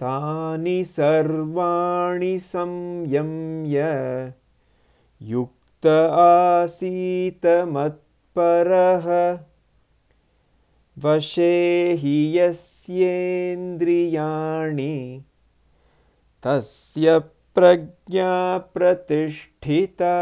तानि सर्वाणि संयम्य युक्त आसीतमत्परः वशे हि यस्येन्द्रियाणि तस्य प्रज्ञा प्रतिष्ठिता।